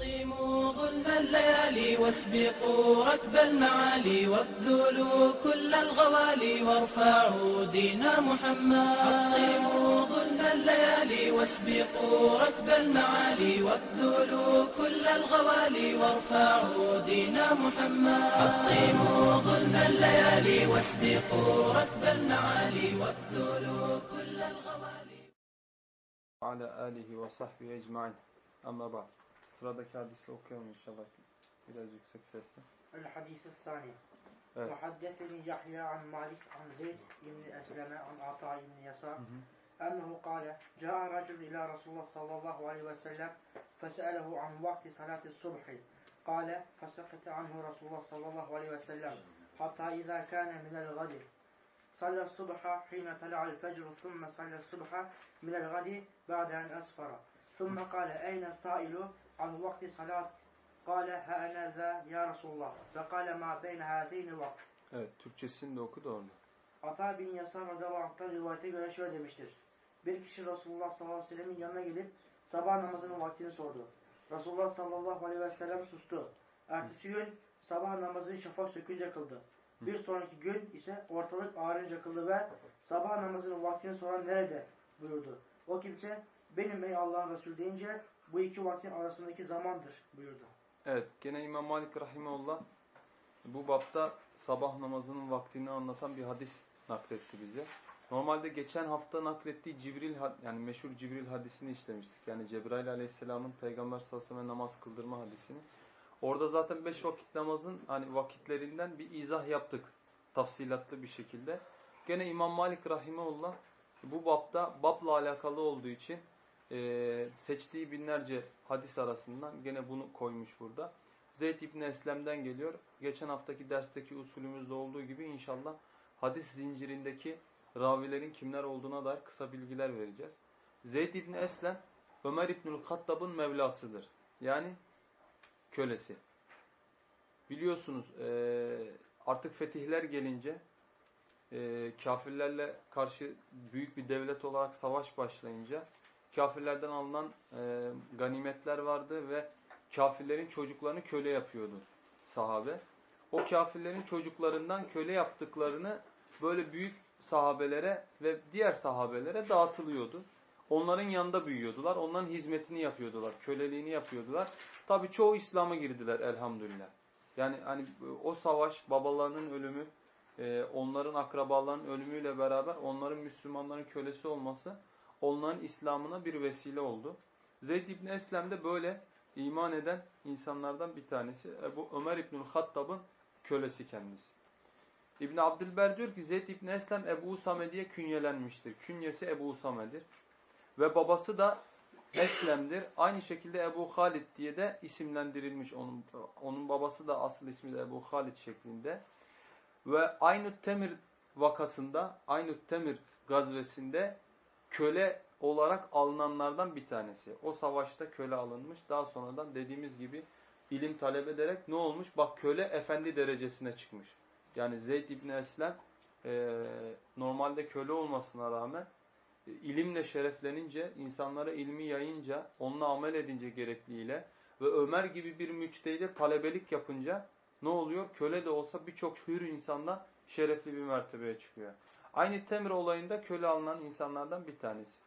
حطموا ظلم الليالي واسبقوا ركب المعالي وابذلوا كل الغوالي وارفعوا دين محمد حطموا ظلم الليالي واسبقوا ركب المعالي وابذلوا كل الغوالي وارفعوا دين محمد حطموا ظلم الليالي واسبقوا ركب المعالي وابذلوا كل الغوالي alihi ve sahbihi ecmain. Ama bak. Sıradaki hadisi okuyalım inşallah. Biraz yüksek sesle. الحديث الثاني Evet. وحدثني يحيى عن مالك عن زيد بن أسلم عن عطاء بن يسار أنه قال جاء رجل إلى رسول الله صلى الله عليه وسلم فسأله عن وقت صلاة الصبح قال فسكت عنه رسول الله صلى الله عليه وسلم حتى إذا كان من الغد صلى الصبح حين طلع الفجر ثم صلى الصبح من الغد بعد أن أسفر ثم قال أين السائل an vakti salat kâle hânezâ ya Resulullah ve kâle mâ beyne hâzeyni vakt. Evet, Türkçesini de oku da orada. Ata bin Yasar radıyallahu rivayete göre şöyle demiştir. Bir kişi Resulullah sallallahu aleyhi ve sellemin yanına gelip sabah namazının vaktini sordu. Resulullah sallallahu aleyhi ve sellem sustu. Ertesi gün sabah namazını şafak sökünce kıldı. Bir sonraki gün ise ortalık ağrınca kıldı ve sabah namazının vaktini soran nerede buyurdu. O kimse benim ey Allah'ın Resulü deyince bu iki vaktin arasındaki zamandır buyurdu. Evet. Gene İmam Malik Rahimullah bu bapta sabah namazının vaktini anlatan bir hadis nakletti bize. Normalde geçen hafta naklettiği Cibril yani meşhur Cibril hadisini işlemiştik. Yani Cebrail Aleyhisselam'ın Peygamber sallallahu aleyhi ve selleme namaz kıldırma hadisini. Orada zaten beş vakit namazın hani vakitlerinden bir izah yaptık. Tafsilatlı bir şekilde. Gene İmam Malik Rahimullah bu bapta babla alakalı olduğu için eee, seçtiği binlerce hadis arasından gene bunu koymuş burada. Zeyd İbni Eslem'den geliyor. Geçen haftaki dersteki usulümüzde olduğu gibi inşallah hadis zincirindeki ravilerin kimler olduğuna dair kısa bilgiler vereceğiz. Zeyd İbni Eslem Ömer İbnül Hattab'ın mevlasıdır. Yani kölesi. Biliyorsunuz eee, artık fetihler gelince eee, kafirlerle karşı büyük bir devlet olarak savaş başlayınca kafirlerden alınan eee, ganimetler vardı ve kafirlerin çocuklarını köle yapıyordu sahabe. O kafirlerin çocuklarından köle yaptıklarını böyle büyük sahabelere ve diğer sahabelere dağıtılıyordu. Onların yanında büyüyordular. Onların hizmetini yapıyordular. Köleliğini yapıyordular. Tabi çoğu İslam'a girdiler elhamdülillah. Yani hani o savaş, babalarının ölümü, e, onların akrabalarının ölümüyle beraber onların Müslümanların kölesi olması onların İslam'ına bir vesile oldu. Zeyd İbni Eslem de böyle iman eden insanlardan bir tanesi. Ebu Ömer İbnül Hattab'ın kölesi kendisi. İbn Abdülber diyor ki Zeyd İbni Eslem Ebu Usame diye künyelenmiştir. Künyesi Ebu Usame'dir. Ve babası da Eslem'dir. Aynı şekilde Ebu Halid diye de isimlendirilmiş. Onun, onun babası da asıl ismi de Ebu Halid şeklinde. Ve Aynut Temir vakasında, Aynut Temir gazvesinde köle olarak alınanlardan bir tanesi. O savaşta köle alınmış. Daha sonradan dediğimiz gibi ilim talep ederek ne olmuş? Bak köle efendi derecesine çıkmış. Yani Zeyd İbni Eslem e, normalde köle olmasına rağmen e, ilimle şereflenince, insanlara ilmi yayınca, onunla amel edince gerekliğiyle ve Ömer gibi bir müçtehide talebelik yapınca ne oluyor? Köle de olsa birçok hür insandan şerefli bir mertebeye çıkıyor. Aynı Temr olayında köle alınan insanlardan bir tanesi.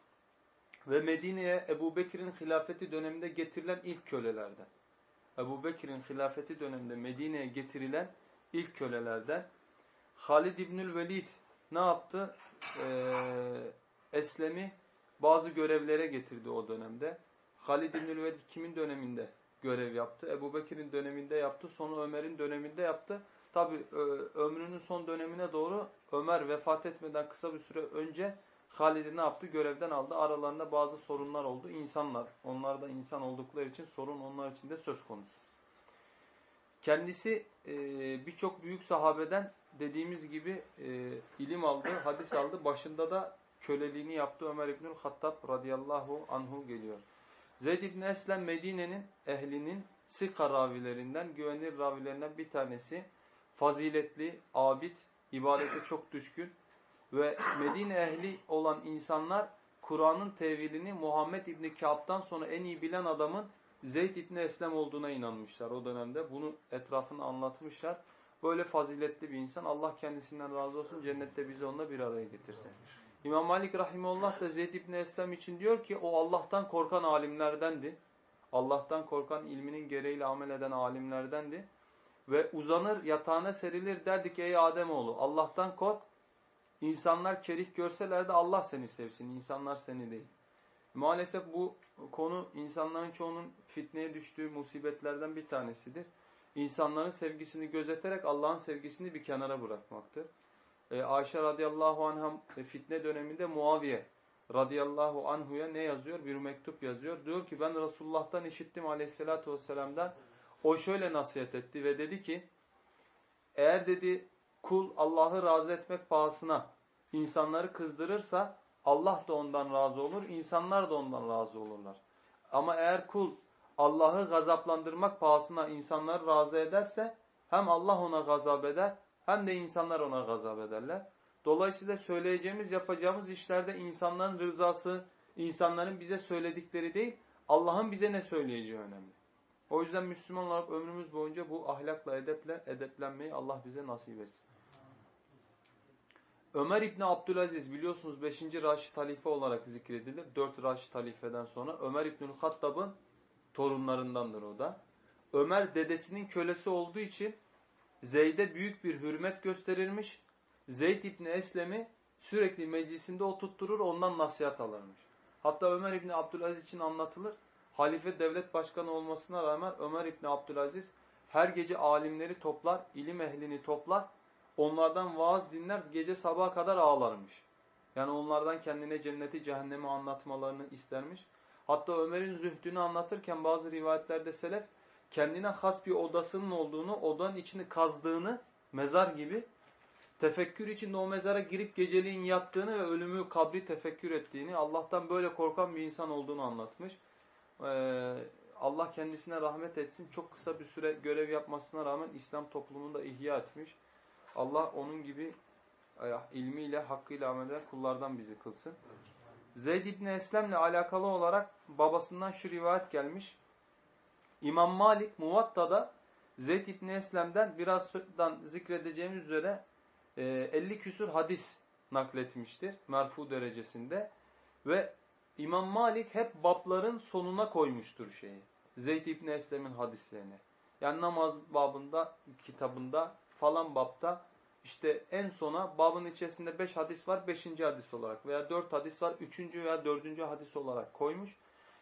Ve Medine'ye Ebu Bekir'in hilafeti döneminde getirilen ilk kölelerden. Ebu Bekir'in hilafeti döneminde Medine'ye getirilen ilk kölelerden. Halid İbnül Velid ne yaptı? Ee, Eslem'i bazı görevlere getirdi o dönemde. Halid İbnül Velid kimin döneminde görev yaptı? Ebu Bekir'in döneminde yaptı. Sonra Ömer'in döneminde yaptı. Tabi ömrünün son dönemine doğru Ömer vefat etmeden kısa bir süre önce Halid'i ne yaptı? Görevden aldı. Aralarında bazı sorunlar oldu. İnsanlar. Onlar da insan oldukları için sorun onlar için de söz konusu. Kendisi e, birçok büyük sahabeden dediğimiz gibi e, ilim aldı, hadis aldı. Başında da köleliğini yaptı Ömer İbnül Hattab radıyallahu anhu geliyor. Zeyd İbni Eslem Medine'nin ehlinin sıka ravilerinden, güvenilir ravilerinden bir tanesi. Faziletli, abid, ibadete çok düşkün ve Medine ehli olan insanlar Kur'an'ın tevilini Muhammed İbni Kâb'dan sonra en iyi bilen adamın Zeyd İbni Eslem olduğuna inanmışlar o dönemde. Bunu etrafını anlatmışlar. Böyle faziletli bir insan. Allah kendisinden razı olsun. Cennette bizi onunla bir araya getirsin. İmam Malik Rahimullah da Zeyd İbni Eslem için diyor ki o Allah'tan korkan alimlerdendi. Allah'tan korkan ilminin gereğiyle amel eden alimlerdendi. Ve uzanır yatağına serilir derdi ki ey Ademoğlu Allah'tan kork. İnsanlar kerih görseler de Allah seni sevsin. İnsanlar seni değil. Maalesef bu konu insanların çoğunun fitneye düştüğü musibetlerden bir tanesidir. İnsanların sevgisini gözeterek Allah'ın sevgisini bir kenara bırakmaktır. Ee, Ayşe radıyallahu anh'a fitne döneminde Muaviye radıyallahu anhu'ya ne yazıyor? Bir mektup yazıyor. Diyor ki ben Resulullah'tan işittim aleyhissalatü vesselam'dan. O şöyle nasihat etti ve dedi ki eğer dedi kul Allah'ı razı etmek pahasına insanları kızdırırsa Allah da ondan razı olur, insanlar da ondan razı olurlar. Ama eğer kul Allah'ı gazaplandırmak pahasına insanları razı ederse hem Allah ona gazap eder hem de insanlar ona gazap ederler. Dolayısıyla söyleyeceğimiz, yapacağımız işlerde insanların rızası, insanların bize söyledikleri değil, Allah'ın bize ne söyleyeceği önemli. O yüzden Müslüman olarak ömrümüz boyunca bu ahlakla, edeple, edeplenmeyi Allah bize nasip etsin. Ömer İbni Abdülaziz biliyorsunuz 5. Raşid halife olarak zikredilir. 4 Raşid halifeden sonra Ömer İbnül Hattab'ın torunlarındandır o da. Ömer dedesinin kölesi olduğu için Zeyd'e büyük bir hürmet gösterilmiş. Zeyd İbni Eslem'i sürekli meclisinde oturtturur ondan nasihat alırmış. Hatta Ömer İbni Abdülaziz için anlatılır. Halife devlet başkanı olmasına rağmen Ömer İbni Abdülaziz her gece alimleri toplar, ilim ehlini toplar Onlardan vaaz dinler, gece sabaha kadar ağlarmış. Yani onlardan kendine cenneti, cehennemi anlatmalarını istermiş. Hatta Ömer'in zühdünü anlatırken bazı rivayetlerde selef kendine has bir odasının olduğunu, odanın içini kazdığını, mezar gibi tefekkür içinde o mezara girip geceliğin yattığını ve ölümü kabri tefekkür ettiğini, Allah'tan böyle korkan bir insan olduğunu anlatmış. Ee, Allah kendisine rahmet etsin. Çok kısa bir süre görev yapmasına rağmen İslam toplumunda ihya etmiş. Allah onun gibi e, ilmiyle, hakkıyla amel eden kullardan bizi kılsın. Zeyd İbni Eslem'le alakalı olarak babasından şu rivayet gelmiş. İmam Malik Muvatta'da Zeyd İbni Eslem'den birazdan zikredeceğimiz üzere 50 e, küsur hadis nakletmiştir. Merfu derecesinde. Ve İmam Malik hep babların sonuna koymuştur şeyi. Zeyd İbni Eslem'in hadislerini. Yani namaz babında, kitabında falan babda işte en sona babın içerisinde 5 hadis var 5. hadis olarak veya 4 hadis var 3. veya 4. hadis olarak koymuş.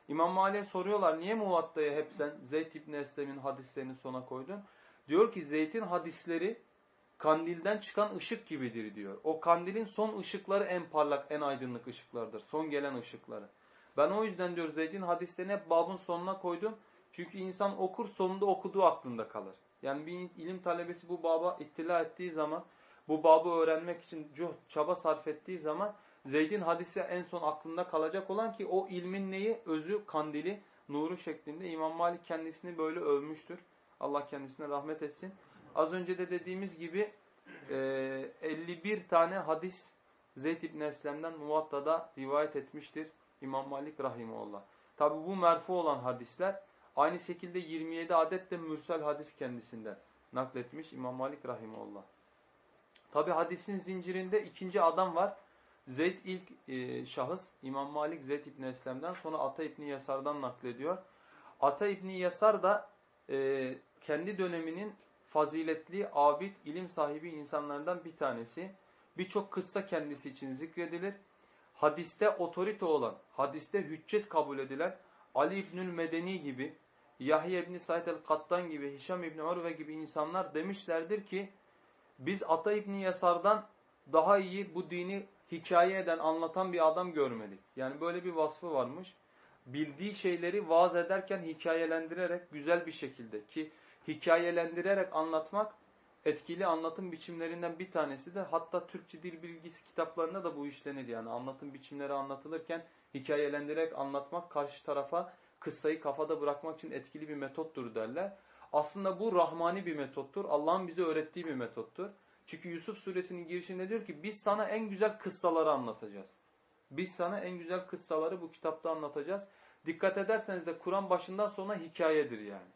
İmam Malik'e soruyorlar niye Muvatta'ya hep sen Zeyd İbni Eslem'in hadislerini sona koydun? Diyor ki Zeyd'in hadisleri kandilden çıkan ışık gibidir diyor. O kandilin son ışıkları en parlak, en aydınlık ışıklardır. Son gelen ışıkları. Ben o yüzden diyor Zeyd'in hadislerini hep babın sonuna koydum. Çünkü insan okur sonunda okuduğu aklında kalır. Yani bir ilim talebesi bu baba ittila ettiği zaman, bu babı öğrenmek için çaba sarf ettiği zaman Zeyd'in hadisi en son aklında kalacak olan ki o ilmin neyi? Özü, kandili, nuru şeklinde. İmam Malik kendisini böyle övmüştür. Allah kendisine rahmet etsin. Az önce de dediğimiz gibi 51 tane hadis Zeyd İbn Eslem'den Muvatta'da rivayet etmiştir İmam Malik Rahimullah. Tabi bu merfu olan hadisler Aynı şekilde 27 adet de mürsel hadis kendisinden nakletmiş İmam Malik Rahimullah. Tabi hadisin zincirinde ikinci adam var. Zeyd ilk e, şahıs İmam Malik Zeyd İbni Eslem'den sonra Ata İbni Yasar'dan naklediyor. Ata İbni Yasar da e, kendi döneminin faziletli, abid, ilim sahibi insanlardan bir tanesi. Birçok kıssa kendisi için zikredilir. Hadiste otorite olan, hadiste hüccet kabul edilen Ali İbnül Medeni gibi Yahya İbni Said el-Kattan gibi, Hişam İbni Urve gibi insanlar demişlerdir ki biz Ata İbni Yasar'dan daha iyi bu dini hikaye eden, anlatan bir adam görmedik. Yani böyle bir vasfı varmış. Bildiği şeyleri vaaz ederken hikayelendirerek güzel bir şekilde ki hikayelendirerek anlatmak etkili anlatım biçimlerinden bir tanesi de hatta Türkçe dil bilgisi kitaplarında da bu işlenir. Yani anlatım biçimleri anlatılırken hikayelendirerek anlatmak karşı tarafa kıssayı kafada bırakmak için etkili bir metottur derler. Aslında bu rahmani bir metottur. Allah'ın bize öğrettiği bir metottur. Çünkü Yusuf suresinin girişinde diyor ki biz sana en güzel kıssaları anlatacağız. Biz sana en güzel kıssaları bu kitapta anlatacağız. Dikkat ederseniz de Kur'an başından sona hikayedir yani.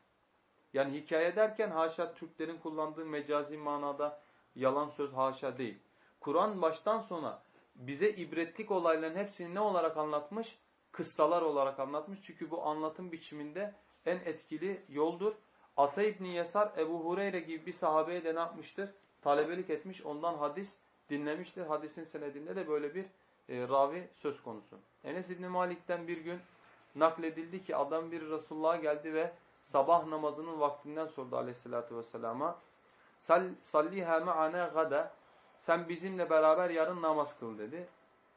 Yani hikaye derken haşa Türklerin kullandığı mecazi manada yalan söz haşa değil. Kur'an baştan sona bize ibretlik olayların hepsini ne olarak anlatmış? Kıssalar olarak anlatmış. Çünkü bu anlatım biçiminde en etkili yoldur. Ata İbni Yesar Ebu Hureyre gibi bir sahabeye de ne yapmıştır? Talebelik etmiş. Ondan hadis dinlemiştir. Hadisin senedinde de böyle bir e, ravi söz konusu. Enes İbni Malik'ten bir gün nakledildi ki adam bir Resulullah'a geldi ve sabah namazının vaktinden sordu aleyhissalatü vesselama. Salliha ma'ana gada. Sen bizimle beraber yarın namaz kıl dedi.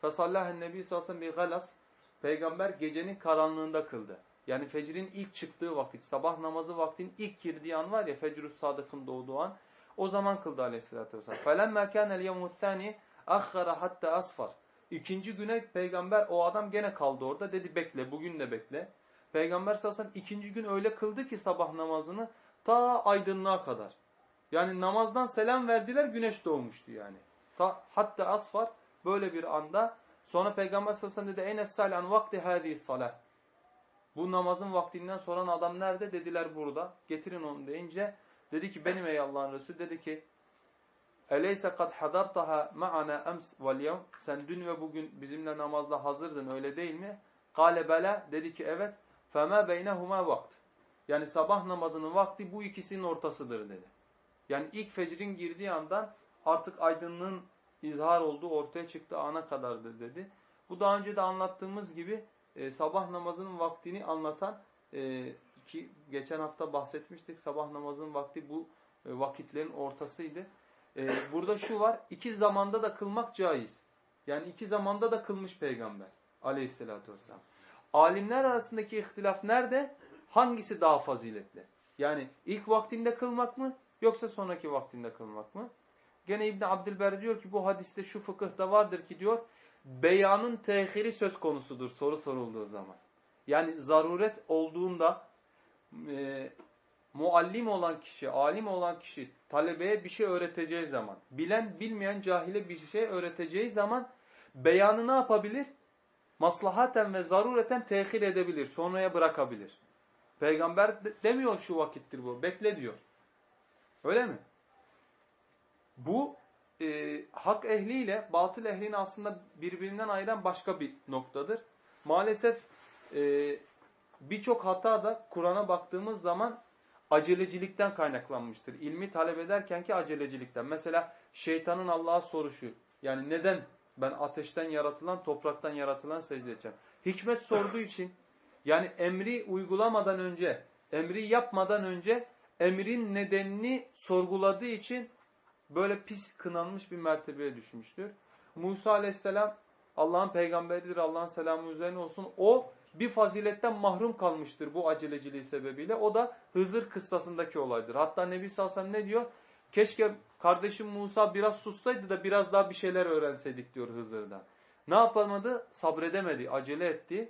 Fesallahen nebi sallallahu aleyhi ve galas. Peygamber gecenin karanlığında kıldı. Yani fecrin ilk çıktığı vakit, sabah namazı vaktin ilk girdiği an var ya fecrü sadıkın doğduğu an. O zaman kıldı aleyhissalatü vesselam. فَلَمَّا كَانَ الْيَوْمُ الثَّانِي اَخَّرَ hatta asfar. İkinci güne peygamber o adam gene kaldı orada. Dedi bekle bugün de bekle. Peygamber sallallahu aleyhi ve sellem ikinci gün öyle kıldı ki sabah namazını ta aydınlığa kadar. Yani namazdan selam verdiler güneş doğmuştu yani. Ta, hatta asfar böyle bir anda sonra Peygamber sallallahu aleyhi ve sellem dedi enes salan vakti hadi salah. Bu namazın vaktinden soran adam nerede? Dediler burada. Getirin onu deyince dedi ki benim ey Allah'ın Resulü dedi ki Eleyse kad hadartaha ma'ana ems vel yevm. Sen dün ve bugün bizimle namazda hazırdın öyle değil mi? Kale bela dedi ki evet. Fema beynehuma vakt. Yani sabah namazının vakti bu ikisinin ortasıdır dedi. Yani ilk fecrin girdiği andan artık aydınlığın izhar olduğu ortaya çıktı ana kadardır dedi. Bu daha önce de anlattığımız gibi e, sabah namazının vaktini anlatan e, ki geçen hafta bahsetmiştik sabah namazının vakti bu e, vakitlerin ortasıydı. E, burada şu var iki zamanda da kılmak caiz. Yani iki zamanda da kılmış peygamber aleyhissalatü vesselam. Alimler arasındaki ihtilaf nerede? Hangisi daha faziletli? Yani ilk vaktinde kılmak mı yoksa sonraki vaktinde kılmak mı? Gene İbn Abdülber diyor ki bu hadiste şu fıkıhta vardır ki diyor beyanın tehiri söz konusudur soru sorulduğu zaman. Yani zaruret olduğunda e, muallim olan kişi, alim olan kişi talebeye bir şey öğreteceği zaman, bilen bilmeyen cahile bir şey öğreteceği zaman beyanı ne yapabilir? Maslahaten ve zarureten tehir edebilir, sonraya bırakabilir. Peygamber demiyor şu vakittir bu, bekle diyor. Öyle mi? Bu e, hak ehliyle batıl ehlini aslında birbirinden ayıran başka bir noktadır. Maalesef e, birçok hata da Kur'an'a baktığımız zaman acelecilikten kaynaklanmıştır. İlmi talep ederken ki acelecilikten. Mesela şeytanın Allah'a soruşu. Yani neden ben ateşten yaratılan, topraktan yaratılan secde edeceğim? Hikmet sorduğu için yani emri uygulamadan önce, emri yapmadan önce emrin nedenini sorguladığı için böyle pis kınanmış bir mertebeye düşmüştür. Musa aleyhisselam Allah'ın peygamberidir, Allah'ın selamı üzerine olsun. O bir faziletten mahrum kalmıştır bu aceleciliği sebebiyle. O da Hızır kıssasındaki olaydır. Hatta Nebi sellem ne diyor? Keşke kardeşim Musa biraz sussaydı da biraz daha bir şeyler öğrenseydik diyor Hızır'dan. Ne yapamadı? Sabredemedi, acele etti.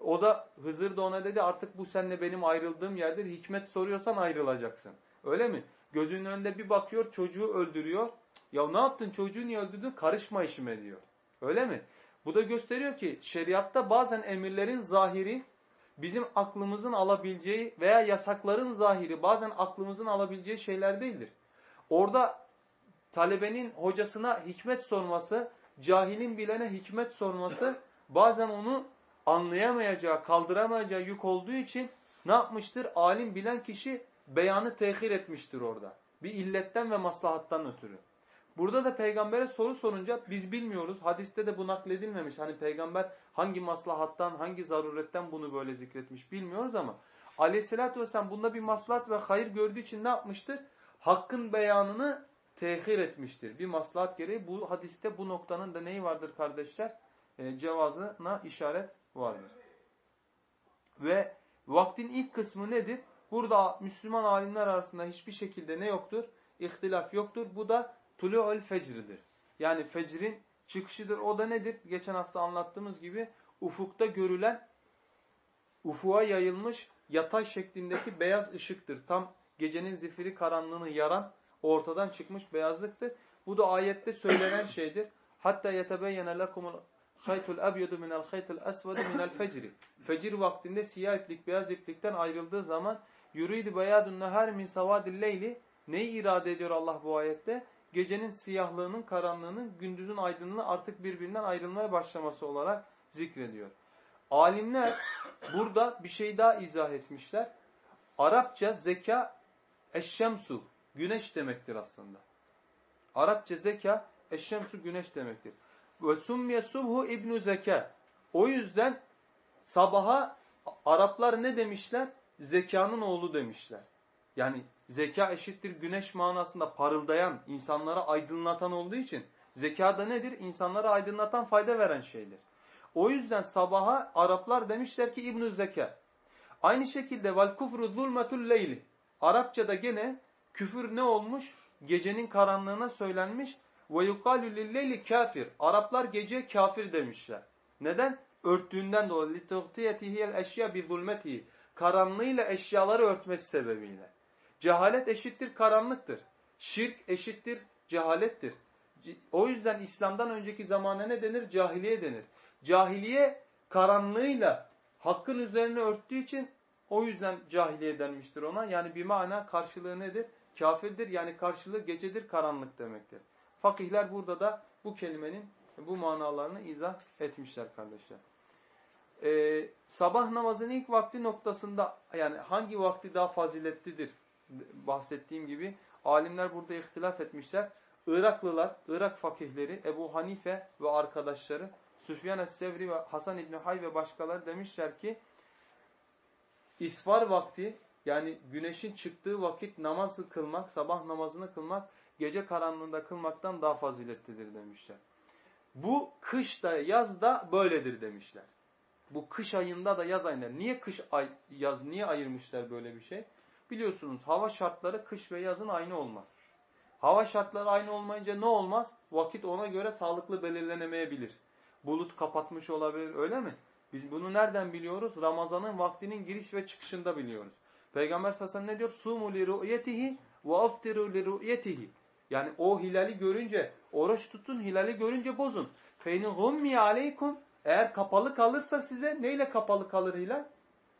O da Hızır da ona dedi artık bu seninle benim ayrıldığım yerdir. Hikmet soruyorsan ayrılacaksın. Öyle mi? Gözünün önünde bir bakıyor çocuğu öldürüyor. Ya ne yaptın çocuğu niye öldürdün? Karışma işime diyor. Öyle mi? Bu da gösteriyor ki şeriatta bazen emirlerin zahiri bizim aklımızın alabileceği veya yasakların zahiri bazen aklımızın alabileceği şeyler değildir. Orada talebenin hocasına hikmet sorması, cahilin bilene hikmet sorması bazen onu anlayamayacağı, kaldıramayacağı yük olduğu için ne yapmıştır? Alim bilen kişi beyanı tehir etmiştir orada. Bir illetten ve maslahattan ötürü. Burada da peygambere soru sorunca biz bilmiyoruz. Hadiste de bu nakledilmemiş. Hani peygamber hangi maslahattan, hangi zaruretten bunu böyle zikretmiş bilmiyoruz ama aleyhissalatü vesselam bunda bir maslahat ve hayır gördüğü için ne yapmıştır? Hakkın beyanını tehir etmiştir. Bir maslahat gereği bu hadiste bu noktanın da neyi vardır kardeşler? E, cevazına işaret vardır. Ve vaktin ilk kısmı nedir? Burada Müslüman alimler arasında hiçbir şekilde ne yoktur? İhtilaf yoktur. Bu da tulu'ul fecridir. Yani fecrin çıkışıdır. O da nedir? Geçen hafta anlattığımız gibi ufukta görülen, ufuğa yayılmış yatay şeklindeki beyaz ışıktır. Tam gecenin zifiri karanlığını yaran ortadan çıkmış beyazlıktır. Bu da ayette söylenen şeydir. Hatta yetebeyyene lekumul haytul ebyedu minel haytul esvedu minel fecri. Fecir vaktinde siyah iplik beyaz iplikten ayrıldığı zaman yuridu beyadun nehar min savadil leyli neyi irade ediyor Allah bu ayette? Gecenin siyahlığının, karanlığının, gündüzün aydınlığı artık birbirinden ayrılmaya başlaması olarak zikrediyor. Alimler burada bir şey daha izah etmişler. Arapça zeka eşşemsu, güneş demektir aslında. Arapça zeka eşşemsu güneş demektir. Ve summiye subhu ibnu zeka. O yüzden sabaha Araplar ne demişler? Zekanın oğlu demişler. Yani zeka eşittir güneş manasında parıldayan, insanlara aydınlatan olduğu için zeka da nedir? İnsanlara aydınlatan, fayda veren şeydir. O yüzden sabaha Araplar demişler ki İbnü Zeka. Aynı şekilde vel kufru zulmetul leyli. Arapçada gene küfür ne olmuş? Gecenin karanlığına söylenmiş. Ve yukalü lilleyli kafir. Araplar gece kafir demişler. Neden? Örttüğünden dolayı. Lituhtiyetihiyel eşya bi zulmetihi. Karanlığıyla eşyaları örtmesi sebebiyle. Cehalet eşittir karanlıktır. Şirk eşittir cehalettir. O yüzden İslam'dan önceki zamana ne denir? Cahiliye denir. Cahiliye karanlığıyla hakkın üzerine örttüğü için o yüzden cahiliye denmiştir ona. Yani bir mana karşılığı nedir? Kafirdir yani karşılığı gecedir, karanlık demektir. Fakihler burada da bu kelimenin bu manalarını izah etmişler kardeşler. Ee, sabah namazının ilk vakti noktasında yani hangi vakti daha faziletlidir bahsettiğim gibi alimler burada ihtilaf etmişler. Iraklılar, Irak fakihleri Ebu Hanife ve arkadaşları Süfyan Es-Sevri ve Hasan İbni Hay ve başkaları demişler ki isfar vakti yani güneşin çıktığı vakit namazı kılmak, sabah namazını kılmak gece karanlığında kılmaktan daha faziletlidir demişler. Bu kışta yazda böyledir demişler. Bu kış ayında da yaz ayında. Niye kış ay, yaz niye ayırmışlar böyle bir şey? Biliyorsunuz hava şartları kış ve yazın aynı olmaz. Hava şartları aynı olmayınca ne olmaz? Vakit ona göre sağlıklı belirlenemeyebilir. Bulut kapatmış olabilir öyle mi? Biz bunu nereden biliyoruz? Ramazanın vaktinin giriş ve çıkışında biliyoruz. Peygamber sallallahu ne diyor? Sumu li ru'yetihi ve aftiru li ru'yetihi. Yani o hilali görünce, oruç tutun, hilali görünce bozun. Feynin gummi aleykum. Eğer kapalı kalırsa size neyle kapalı kalır hilal?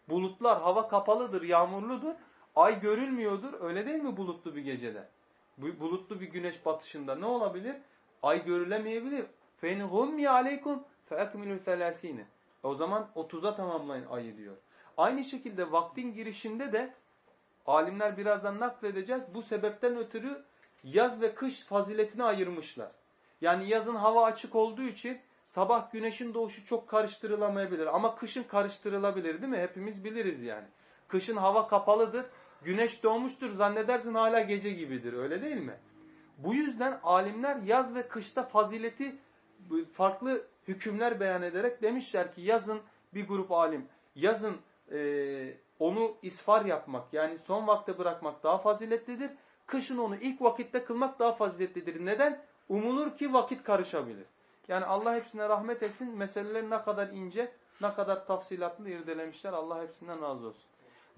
Bulutlar, hava kapalıdır, yağmurludur. Ay görülmüyordur. Öyle değil mi bulutlu bir gecede? Bulutlu bir güneş batışında ne olabilir? Ay görülemeyebilir. فَاِنْ غُمِّ عَلَيْكُمْ فَاَكْمِلُوا ثَلَاس۪ينَ O zaman 30'a tamamlayın ayı diyor. Aynı şekilde vaktin girişinde de alimler birazdan nakledeceğiz. Bu sebepten ötürü yaz ve kış faziletini ayırmışlar. Yani yazın hava açık olduğu için sabah güneşin doğuşu çok karıştırılamayabilir. Ama kışın karıştırılabilir değil mi? Hepimiz biliriz yani. Kışın hava kapalıdır. Güneş doğmuştur zannedersin hala gece gibidir. Öyle değil mi? Bu yüzden alimler yaz ve kışta fazileti farklı hükümler beyan ederek demişler ki yazın bir grup alim yazın e, onu isfar yapmak yani son vakte bırakmak daha faziletlidir. Kışın onu ilk vakitte kılmak daha faziletlidir. Neden? Umulur ki vakit karışabilir. Yani Allah hepsine rahmet etsin. Meseleler ne kadar ince, ne kadar tafsilatlı irdelemişler. Allah hepsinden razı olsun.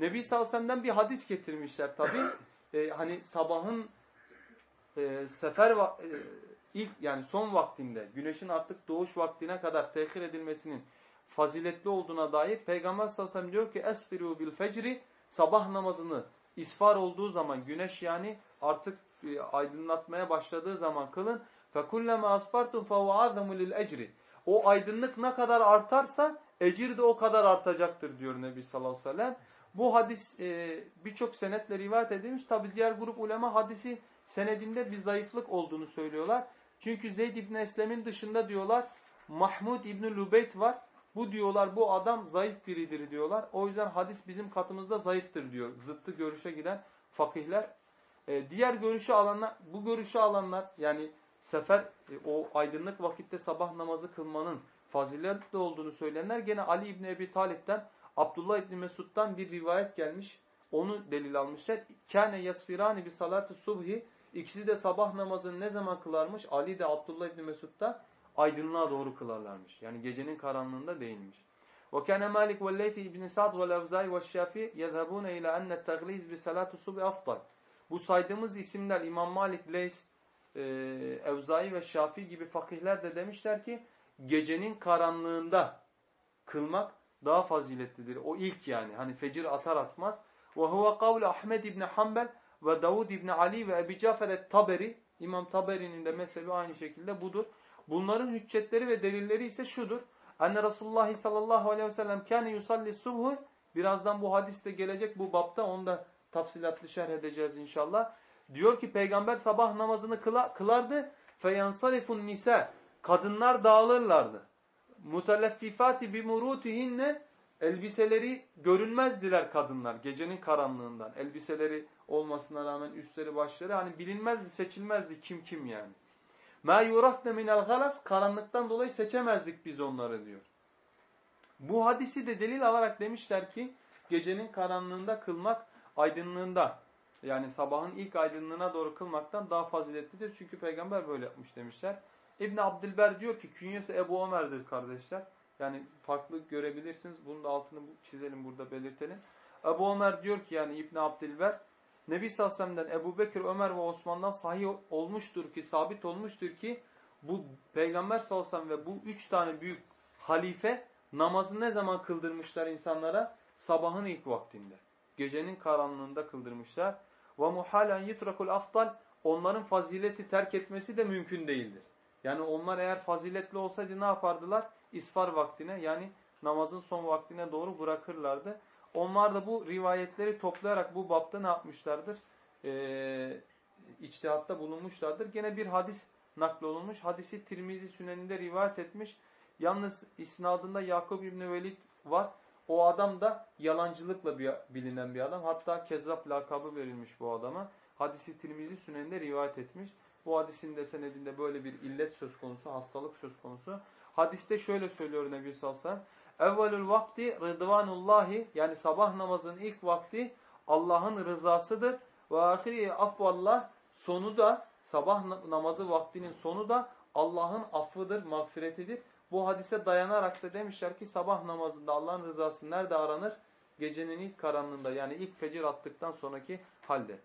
Nebi Sallallahu bir hadis getirmişler tabi. Ee, hani sabahın e, sefer e, ilk yani son vaktinde güneşin artık doğuş vaktine kadar tehir edilmesinin faziletli olduğuna dair Peygamber sellem diyor ki esfiru bil fecri sabah namazını isfar olduğu zaman güneş yani artık e, aydınlatmaya başladığı zaman kılın fekullema asfartum fevazamu lil ecri o aydınlık ne kadar artarsa ecir de o kadar artacaktır diyor Nebi sallallahu aleyhi ve sellem. Bu hadis e, birçok senetle rivayet edilmiş. Tabi diğer grup ulema hadisi senedinde bir zayıflık olduğunu söylüyorlar. Çünkü Zeyd İbni Eslem'in dışında diyorlar Mahmud İbni Lubeyt var. Bu diyorlar bu adam zayıf biridir diyorlar. O yüzden hadis bizim katımızda zayıftır diyor. Zıttı görüşe giden fakihler. Ee, diğer görüşü alanlar, bu görüşü alanlar yani sefer e, o aydınlık vakitte sabah namazı kılmanın faziletli olduğunu söyleyenler gene Ali İbni Ebi Talip'ten Abdullah İbni Mesud'dan bir rivayet gelmiş. Onu delil almışlar. Kâne yasfirani bi salati subhi İkisi de sabah namazını ne zaman kılarmış? Ali de Abdullah İbni Mesud da aydınlığa doğru kılarlarmış. Yani gecenin karanlığında değilmiş. وكان مالك والليث بن سعد والأوزاعي والشافعي يذهبون إلى أن التغليظ بصلاة الصبح أفضل. Bu saydığımız isimler İmam Malik, Leys, e, Evzai ve Şafii gibi fakihler de demişler ki gecenin karanlığında kılmak daha faziletlidir. O ilk yani. Hani fecir atar atmaz. Ve huve kavlu Ahmed İbni Hanbel ve Davud İbni Ali ve Ebi Cafer et-Taberi. İmam Taberi'nin de mezhebi aynı şekilde budur. Bunların hüccetleri ve delilleri ise şudur. Enne Resulullah sallallahu aleyhi ve sellem kâne yusalli subhu. Birazdan bu hadiste gelecek bu bapta onu da tafsilatlı şerh edeceğiz inşallah. Diyor ki peygamber sabah namazını kıla, kılardı. Feyansarifun nisa. Kadınlar dağılırlardı. Muteleffifati bimurutihinne elbiseleri görünmezdiler kadınlar gecenin karanlığından. Elbiseleri olmasına rağmen üstleri başları hani bilinmezdi, seçilmezdi kim kim yani. Ma yurafne minel galas karanlıktan dolayı seçemezdik biz onları diyor. Bu hadisi de delil alarak demişler ki gecenin karanlığında kılmak aydınlığında yani sabahın ilk aydınlığına doğru kılmaktan daha faziletlidir. Çünkü peygamber böyle yapmış demişler. İbn Abdülber diyor ki künyesi Ebu Ömer'dir kardeşler. Yani farklı görebilirsiniz. Bunun da altını çizelim burada belirtelim. Ebu Ömer diyor ki yani İbn Abdülber Nebi sellem'den Ebu Bekir, Ömer ve Osman'dan sahih olmuştur ki, sabit olmuştur ki bu Peygamber sellem ve bu üç tane büyük halife namazı ne zaman kıldırmışlar insanlara? Sabahın ilk vaktinde. Gecenin karanlığında kıldırmışlar. Ve muhalen yitrakul aftal onların fazileti terk etmesi de mümkün değildir. Yani onlar eğer faziletli olsaydı ne yapardılar? İsfar vaktine yani namazın son vaktine doğru bırakırlardı. Onlar da bu rivayetleri toplayarak bu bapta ne yapmışlardır? Ee, içtihatta bulunmuşlardır. Gene bir hadis naklolunmuş. Hadisi Tirmizi Süneninde rivayet etmiş. Yalnız isnadında Yakup İbni Velid var. O adam da yalancılıkla bilinen bir adam. Hatta Kezzap lakabı verilmiş bu adama. Hadisi Tirmizi Süneninde rivayet etmiş. Bu hadisin de senedinde böyle bir illet söz konusu, hastalık söz konusu. Hadiste şöyle söylüyor Nebi sallallahu aleyhi ve. Evvelül vakti rıdvanullahi yani sabah namazının ilk vakti Allah'ın rızasıdır. Ve ahiri afvallah sonu da sabah namazı vaktinin sonu da Allah'ın affıdır, mağfiretidir. Bu hadise dayanarak da demişler ki sabah namazında Allah'ın rızası nerede aranır? Gecenin ilk karanlığında yani ilk fecir attıktan sonraki halde.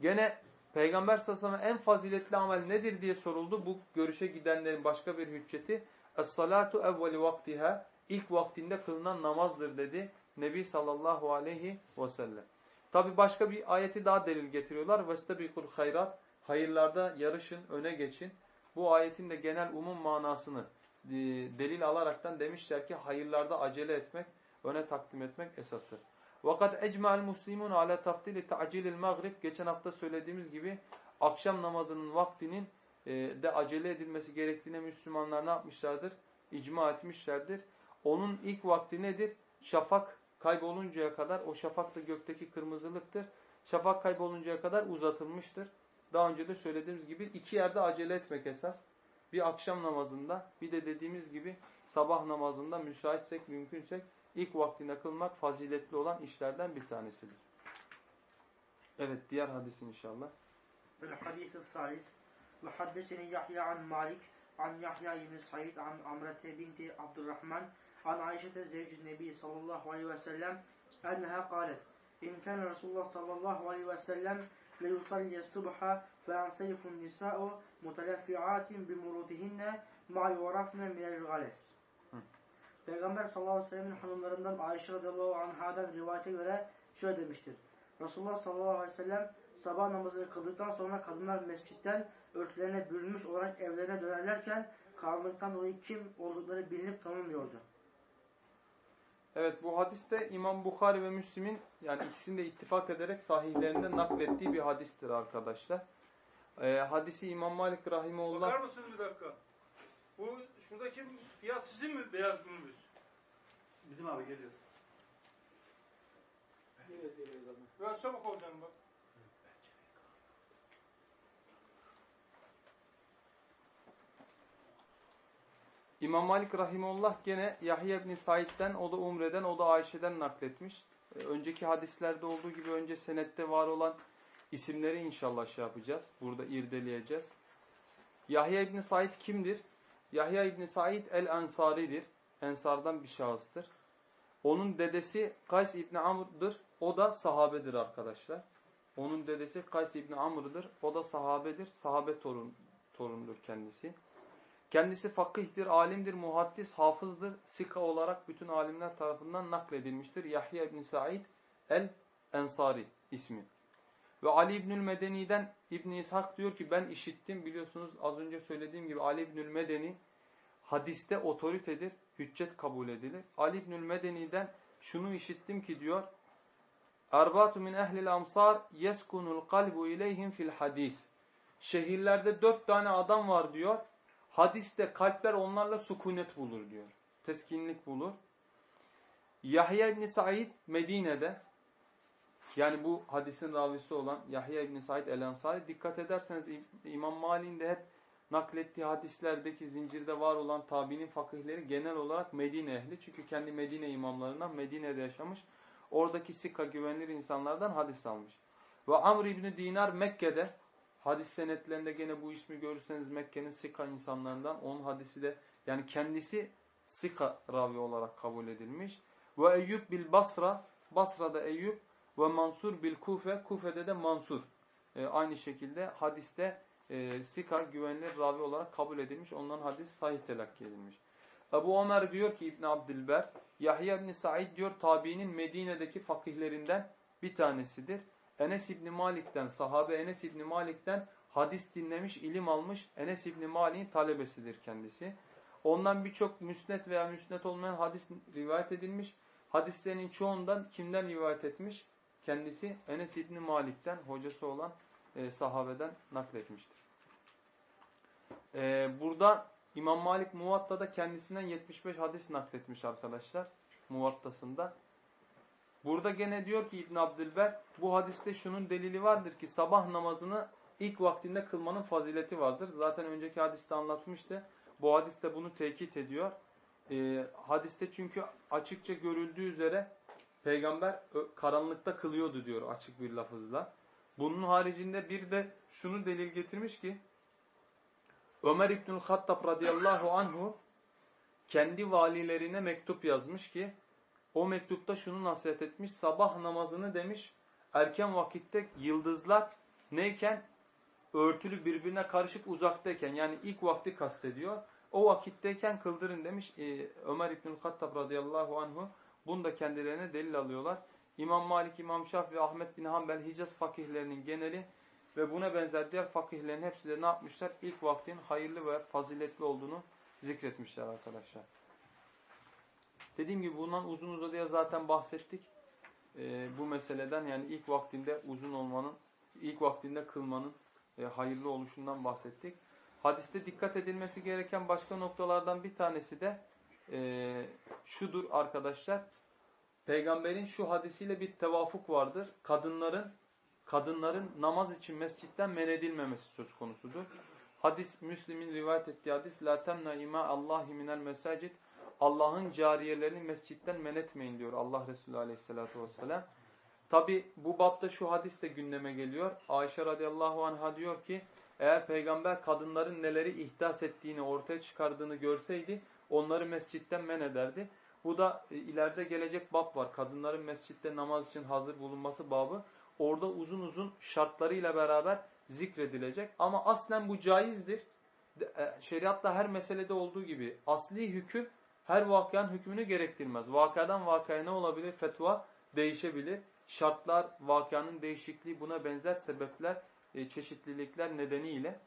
Gene Peygamber sallallahu en faziletli amel nedir diye soruldu. Bu görüşe gidenlerin başka bir hücceti. Es-salatu evveli vaktiha ilk vaktinde kılınan namazdır dedi Nebi sallallahu aleyhi ve sellem. Tabi başka bir ayeti daha delil getiriyorlar. Vestabikul hayrat hayırlarda yarışın, öne geçin. Bu ayetin de genel umum manasını e, delil alaraktan demişler ki hayırlarda acele etmek, öne takdim etmek esastır. Vakat ecma'l muslimun ala taftili ta'cilil maghrib geçen hafta söylediğimiz gibi akşam namazının vaktinin e, de acele edilmesi gerektiğine Müslümanlar ne yapmışlardır? İcma etmişlerdir. Onun ilk vakti nedir? Şafak kayboluncaya kadar o şafak da gökteki kırmızılıktır. Şafak kayboluncaya kadar uzatılmıştır. Daha önce de söylediğimiz gibi iki yerde acele etmek esas. Bir akşam namazında bir de dediğimiz gibi sabah namazında müsaitsek mümkünsek ilk vaktinde kılmak faziletli olan işlerden bir tanesidir. Evet diğer hadisin inşallah. Vel hadis-i salis ve haddeseni Yahya an Malik an Yahya ibn Said an Amrete binti Abdurrahman an Ayşete zevci Nebi sallallahu aleyhi ve sellem enneha kalet İn kâne Resulullah sallallahu aleyhi ve sellem subha fe ansarifun nisa'u muteleffi'atin bimurutihinne ma yurafne minel gales. Peygamber sallallahu aleyhi ve sellem'in hanımlarından Ayşe radıyallahu anhadan rivayete göre şöyle demiştir. Resulullah sallallahu aleyhi ve sellem sabah namazını kıldıktan sonra kadınlar mescitten örtülerine bürünmüş olarak evlerine dönerlerken karanlıktan dolayı kim oldukları bilinip tanınmıyordu. Evet bu hadiste İmam Bukhari ve Müslim'in yani ikisini de ittifak ederek sahihlerinde naklettiği bir hadistir arkadaşlar. Ee, hadisi İmam Malik Rahimullah... Bakar mısınız bir dakika? Bu şuradaki fiyat sizin mi beyaz günümüz? Bizim abi geliyor. Biraz çabuk olacaksın bak. İmam Malik Rahimullah gene Yahya ibn Said'den, o da Umre'den, o da Ayşe'den nakletmiş. Ee, önceki hadislerde olduğu gibi önce senette var olan isimleri inşallah şey yapacağız. Burada irdeleyeceğiz. Yahya ibn Said kimdir? Yahya ibn Said el-Ensari'dir. Ensardan bir şahıstır. Onun dedesi Kays ibn Amr'dır. O da sahabedir arkadaşlar. Onun dedesi Kays ibn Amr'dır. O da sahabedir. Sahabe torun, torundur kendisi. Kendisi fakihtir, alimdir, muhaddis, hafızdır. Sika olarak bütün alimler tarafından nakledilmiştir. Yahya ibn Said el-Ensari ismi. Ve Ali İbnül Medeni'den İbn İshak diyor ki ben işittim. Biliyorsunuz az önce söylediğim gibi Ali İbnül Medeni hadiste otoritedir, hüccet kabul edilir. Ali İbnül Medeni'den şunu işittim ki diyor Erbatu min ehlil amsar yeskunul kalbu ileyhim fil hadis. Şehirlerde dört tane adam var diyor. Hadiste kalpler onlarla sükunet bulur diyor. Teskinlik bulur. Yahya İbni Said Medine'de yani bu hadisin ravisi olan Yahya İbni Said el-Ensari dikkat ederseniz İmam Malik'in de hep naklettiği hadislerdeki zincirde var olan tabinin fakihleri genel olarak Medine ehli. Çünkü kendi Medine imamlarından Medine'de yaşamış. Oradaki sika güvenilir insanlardan hadis almış. Ve Amr İbni Dinar Mekke'de hadis senetlerinde gene bu ismi görürseniz Mekke'nin sika insanlarından onun hadisi de yani kendisi sika ravi olarak kabul edilmiş. Ve Eyyub bil Basra Basra'da Eyyub ve Mansur bil Kufe Kufe'de de Mansur. E, aynı şekilde hadiste e, sika güvenilir ravi olarak kabul edilmiş. Onların hadisi sahih telakki edilmiş. Ebu Ömer diyor ki İbn Abdülber, Yahya İbn Said diyor tabiinin Medine'deki fakihlerinden bir tanesidir. Enes İbn Malik'ten, sahabe Enes İbn Malik'ten hadis dinlemiş, ilim almış. Enes İbn Malik'in talebesidir kendisi. Ondan birçok müsnet veya müsnet olmayan hadis rivayet edilmiş. Hadislerin çoğundan kimden rivayet etmiş? Kendisi Enes İbn Malik'ten, hocası olan e, sahabeden nakletmiştir. E, burada İmam Malik Muvatta'da kendisinden 75 hadis nakletmiş arkadaşlar. Muvattasında. Burada gene diyor ki İbn Abdülber bu hadiste şunun delili vardır ki sabah namazını ilk vaktinde kılmanın fazileti vardır. Zaten önceki hadiste anlatmıştı. Bu hadiste bunu tekit ediyor. E, hadiste çünkü açıkça görüldüğü üzere peygamber karanlıkta kılıyordu diyor açık bir lafızla. Bunun haricinde bir de şunu delil getirmiş ki Ömer İbnül Hattab radıyallahu anhu kendi valilerine mektup yazmış ki o mektupta şunu nasihat etmiş. Sabah namazını demiş erken vakitte yıldızlar neyken örtülü birbirine karışıp uzaktayken yani ilk vakti kastediyor. O vakitteyken kıldırın demiş ee, Ömer İbnül Hattab radıyallahu anhu. Bunu da kendilerine delil alıyorlar. İmam Malik, İmam Şaf ve Ahmet bin Hanbel Hicaz fakihlerinin geneli ve buna benzer diğer fakihlerin hepsi de ne yapmışlar? İlk vaktin hayırlı ve faziletli olduğunu zikretmişler arkadaşlar. Dediğim gibi bundan uzun uzadıya zaten bahsettik. Ee, bu meseleden yani ilk vaktinde uzun olmanın, ilk vaktinde kılmanın e, hayırlı oluşundan bahsettik. Hadiste dikkat edilmesi gereken başka noktalardan bir tanesi de e, şudur arkadaşlar. Peygamberin şu hadisiyle bir tevafuk vardır. Kadınların kadınların namaz için mescitten men edilmemesi söz konusudur. Hadis Müslim'in rivayet ettiği hadis la temna ima Allahi minel mesacid Allah'ın cariyelerini mescitten men etmeyin diyor Allah Resulü aleyhissalatu vesselam. Tabi bu bapta şu hadis de gündeme geliyor. Ayşe radıyallahu anha diyor ki eğer peygamber kadınların neleri ihdas ettiğini ortaya çıkardığını görseydi onları mescitten men ederdi. Bu da e, ileride gelecek bab var. Kadınların mescitte namaz için hazır bulunması babı. Orada uzun uzun şartlarıyla beraber zikredilecek. Ama aslen bu caizdir. E, şeriatta her meselede olduğu gibi asli hüküm her vakianın hükmünü gerektirmez. Vakadan vakaya ne olabilir? Fetva değişebilir. Şartlar, vakianın değişikliği buna benzer sebepler, e, çeşitlilikler nedeniyle.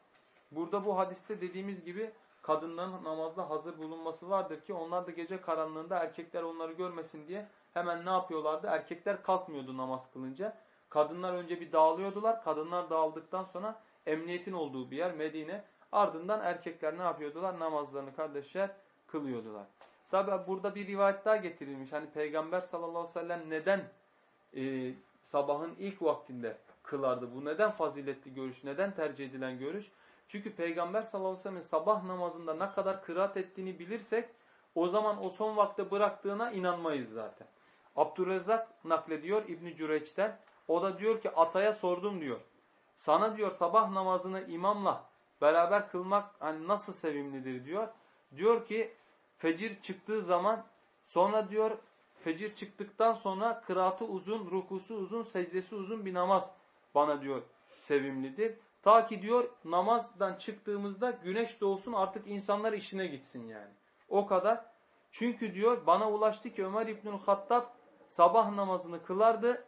Burada bu hadiste dediğimiz gibi kadınların namazda hazır bulunması vardır ki onlar da gece karanlığında erkekler onları görmesin diye hemen ne yapıyorlardı? Erkekler kalkmıyordu namaz kılınca. Kadınlar önce bir dağılıyordular. Kadınlar dağıldıktan sonra emniyetin olduğu bir yer Medine. Ardından erkekler ne yapıyordular? Namazlarını kardeşler kılıyordular. Tabi burada bir rivayet daha getirilmiş. Hani Peygamber sallallahu aleyhi ve sellem neden e, sabahın ilk vaktinde kılardı? Bu neden faziletli görüş? Neden tercih edilen görüş? Çünkü Peygamber sallallahu aleyhi ve sellem sabah namazında ne kadar kıraat ettiğini bilirsek o zaman o son vakte bıraktığına inanmayız zaten. Abdurrezzak naklediyor İbn Cüreç'ten. O da diyor ki ataya sordum diyor. Sana diyor sabah namazını imamla beraber kılmak hani nasıl sevimlidir diyor. Diyor ki fecir çıktığı zaman sonra diyor fecir çıktıktan sonra kıraatı uzun, rukusu uzun, secdesi uzun bir namaz bana diyor sevimlidir. Ta ki diyor namazdan çıktığımızda güneş doğsun artık insanlar işine gitsin yani. O kadar. Çünkü diyor bana ulaştı ki Ömer İbnül Hattab sabah namazını kılardı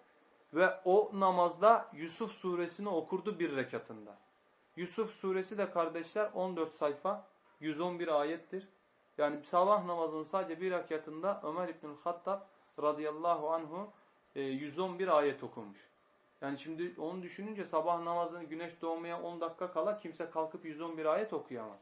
ve o namazda Yusuf suresini okurdu bir rekatında. Yusuf suresi de kardeşler 14 sayfa 111 ayettir. Yani sabah namazının sadece bir rekatında Ömer İbnül Hattab radıyallahu anhu e, 111 ayet okumuş. Yani şimdi onu düşününce sabah namazını güneş doğmaya 10 dakika kala kimse kalkıp 111 ayet okuyamaz.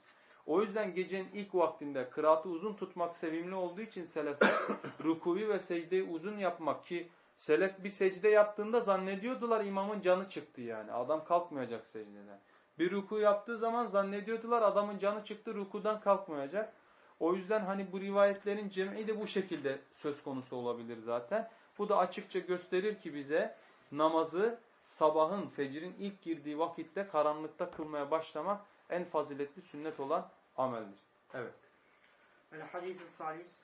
O yüzden gecenin ilk vaktinde kıraatı uzun tutmak sevimli olduğu için selefe rukuyu ve secdeyi uzun yapmak ki selef bir secde yaptığında zannediyordular imamın canı çıktı yani. Adam kalkmayacak secdeden. Bir ruku yaptığı zaman zannediyordular adamın canı çıktı rukudan kalkmayacak. O yüzden hani bu rivayetlerin cem'i de bu şekilde söz konusu olabilir zaten. Bu da açıkça gösterir ki bize namazı sabahın, fecrin ilk girdiği vakitte karanlıkta kılmaya başlamak en faziletli sünnet olan ameldir. Evet. El-Hadis-i Salis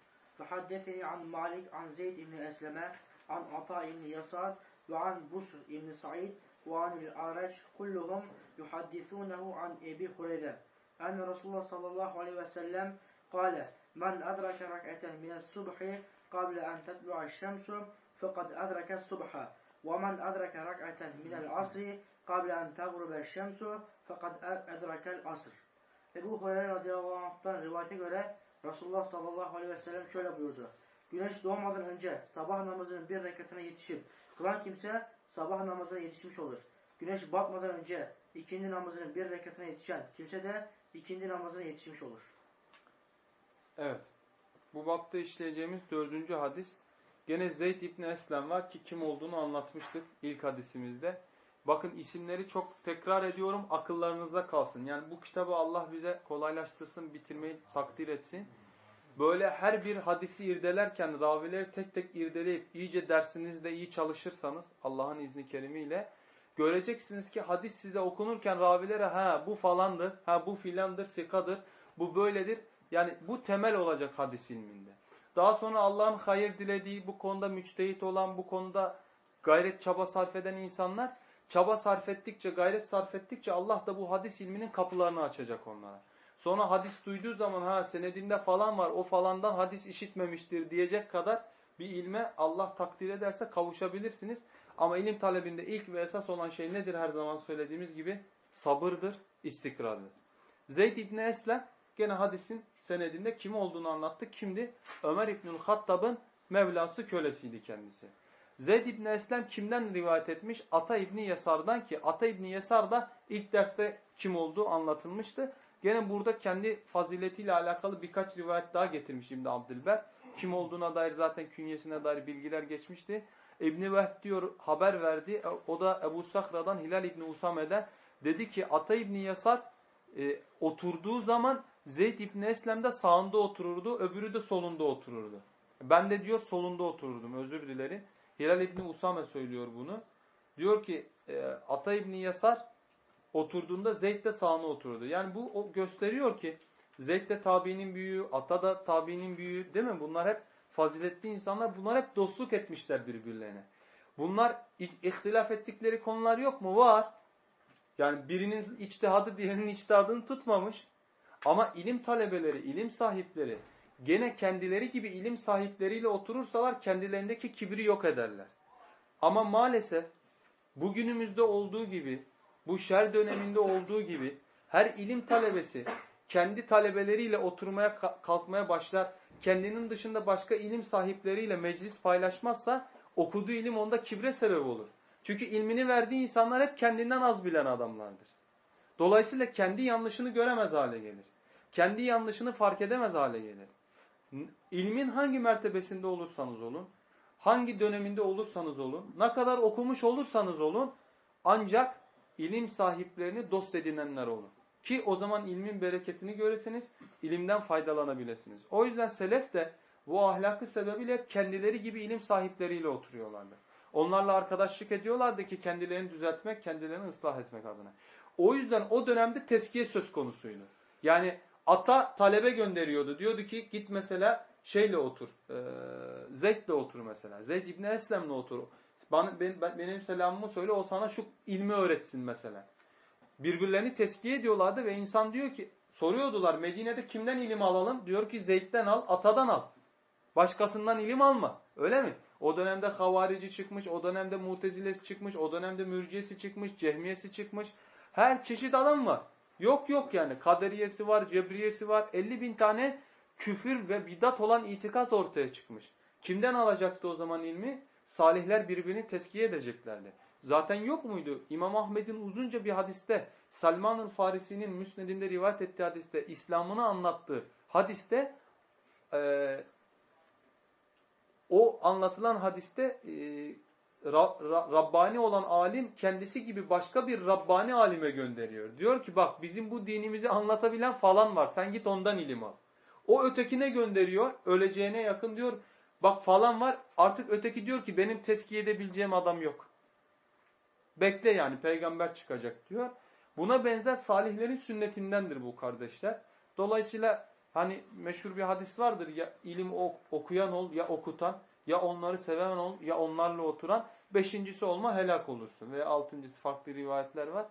ve haddeseni an Malik an Zeyd ibn Esleme an Ata ibn Yasar ve an Busr ibn Said ve an el-Araç kulluhum yuhaddisunehu an Ebi Hureyre. En Resulullah sallallahu aleyhi ve sellem قال من أدرك ركعة من الصبح قبل أن تطلع الشمس فقد أدرك الصبح ومن أدرك ركعة من العصر قبل أن تغرب الشمس فقد أدرك العصر Ebu Hureyre radıyallahu anh'tan rivayete göre Resulullah sallallahu aleyhi ve sellem şöyle buyurdu. Güneş doğmadan önce sabah namazının bir rekatına yetişip kılan kimse sabah namazına yetişmiş olur. Güneş batmadan önce ikindi namazının bir rekatına yetişen kimse de ikindi namazına yetişmiş olur. Evet. Bu bapta işleyeceğimiz dördüncü hadis. Gene Zeyd İbni Eslem var ki kim olduğunu anlatmıştık ilk hadisimizde. Bakın isimleri çok tekrar ediyorum akıllarınızda kalsın. Yani bu kitabı Allah bize kolaylaştırsın, bitirmeyi takdir etsin. Böyle her bir hadisi irdelerken ravileri tek tek irdeleyip iyice dersinizde iyi çalışırsanız Allah'ın izni kerimiyle göreceksiniz ki hadis size okunurken ravilere ha bu falandır, ha bu filandır, sikadır, bu böyledir. Yani bu temel olacak hadis ilminde. Daha sonra Allah'ın hayır dilediği bu konuda müçtehit olan, bu konuda gayret çaba sarf eden insanlar çaba sarf ettikçe, gayret sarf ettikçe Allah da bu hadis ilminin kapılarını açacak onlara. Sonra hadis duyduğu zaman ha senedinde falan var o falandan hadis işitmemiştir diyecek kadar bir ilme Allah takdir ederse kavuşabilirsiniz. Ama ilim talebinde ilk ve esas olan şey nedir her zaman söylediğimiz gibi? Sabırdır, istikrardır. Zeyd İbni Eslem gene hadisin senedinde kim olduğunu anlattı. Kimdi? Ömer İbnül Hattab'ın Mevlası kölesiydi kendisi. Zeyd İbni Eslem kimden rivayet etmiş? Ata İbni Yesar'dan ki Ata İbni Yesar da ilk derste kim olduğu anlatılmıştı. Gene burada kendi faziletiyle alakalı birkaç rivayet daha getirmiş İbni Abdülber. Kim olduğuna dair zaten künyesine dair bilgiler geçmişti. İbni Vehb diyor haber verdi. O da Ebu Sakra'dan Hilal İbni Usame'den dedi ki Ata İbni Yesar e, oturduğu zaman Zeyd İbni Eslem de sağında otururdu, öbürü de solunda otururdu. Ben de diyor solunda otururdum, özür dilerim. Hilal İbni Usame söylüyor bunu. Diyor ki e, Ata İbni Yasar oturduğunda Zeyd de sağına oturdu. Yani bu o gösteriyor ki Zeyd de tabiinin büyüğü, Ata da tabiinin büyüğü değil mi? Bunlar hep faziletli insanlar. Bunlar hep dostluk etmişler birbirlerine. Bunlar ihtilaf ettikleri konular yok mu? Var. Yani birinin içtihadı diğerinin içtihadını tutmamış. Ama ilim talebeleri, ilim sahipleri gene kendileri gibi ilim sahipleriyle oturursalar kendilerindeki kibri yok ederler. Ama maalesef bugünümüzde olduğu gibi, bu şer döneminde olduğu gibi her ilim talebesi kendi talebeleriyle oturmaya kalkmaya başlar, kendinin dışında başka ilim sahipleriyle meclis paylaşmazsa okuduğu ilim onda kibre sebep olur. Çünkü ilmini verdiği insanlar hep kendinden az bilen adamlardır. Dolayısıyla kendi yanlışını göremez hale gelir. Kendi yanlışını fark edemez hale gelir. İlmin hangi mertebesinde olursanız olun, hangi döneminde olursanız olun, ne kadar okumuş olursanız olun, ancak ilim sahiplerini dost edinenler olun. Ki o zaman ilmin bereketini göresiniz, ilimden faydalanabilirsiniz. O yüzden selef de bu ahlakı sebebiyle kendileri gibi ilim sahipleriyle oturuyorlardı. Onlarla arkadaşlık ediyorlardı ki kendilerini düzeltmek, kendilerini ıslah etmek adına. O yüzden o dönemde teskiye söz konusuydu. Yani ata talebe gönderiyordu. Diyordu ki git mesela şeyle otur. E, Zeyd'le otur mesela. Zeyd İbni Eslem'le otur. Bana, ben, benim selamımı söyle o sana şu ilmi öğretsin mesela. Birbirlerini teskiye ediyorlardı ve insan diyor ki soruyordular Medine'de kimden ilim alalım? Diyor ki Zeyd'den al, atadan al. Başkasından ilim alma. Öyle mi? O dönemde havarici çıkmış, o dönemde mutezilesi çıkmış, o dönemde mürciyesi çıkmış, cehmiyesi çıkmış. Her çeşit adam var. Yok yok yani. Kaderiyesi var, cebriyesi var. 50 bin tane küfür ve bidat olan itikat ortaya çıkmış. Kimden alacaktı o zaman ilmi? Salihler birbirini teskiye edeceklerdi. Zaten yok muydu? İmam Ahmed'in uzunca bir hadiste, Salman-ı Farisi'nin müsnedinde rivayet ettiği hadiste, İslam'ını anlattığı hadiste, e, o anlatılan hadiste e, Ra, Ra, Rabbani olan alim kendisi gibi başka bir Rabbani alime gönderiyor. Diyor ki bak bizim bu dinimizi anlatabilen falan var. Sen git ondan ilim al. O ötekine gönderiyor. Öleceğine yakın diyor. Bak falan var. Artık öteki diyor ki benim teskiye edebileceğim adam yok. Bekle yani peygamber çıkacak diyor. Buna benzer salihlerin sünnetindendir bu kardeşler. Dolayısıyla hani meşhur bir hadis vardır ya ilim okuyan ol ya okutan ya onları seven ol ya onlarla oturan. Beşincisi olma helak olursun. Ve altıncısı farklı rivayetler var.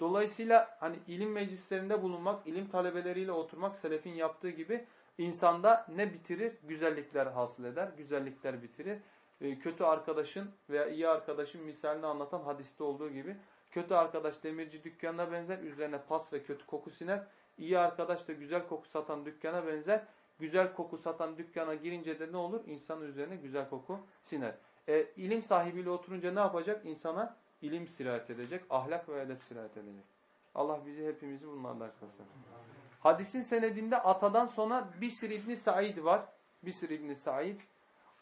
Dolayısıyla hani ilim meclislerinde bulunmak, ilim talebeleriyle oturmak selefin yaptığı gibi insanda ne bitirir? Güzellikler hasıl eder, güzellikler bitirir. E, kötü arkadaşın veya iyi arkadaşın misalini anlatan hadiste olduğu gibi kötü arkadaş demirci dükkanına benzer, üzerine pas ve kötü koku siner. İyi arkadaş da güzel koku satan dükkana benzer. Güzel koku satan dükkana girince de ne olur? İnsanın üzerine güzel koku siner. E, ilim sahibiyle oturunca ne yapacak? İnsana ilim sirayet edecek, ahlak ve edep sirayet edecek. Allah bizi hepimizi bunlardan kılsın. Hadisin senedinde atadan sonra Bisr İbni Said var. Bisr İbni Said.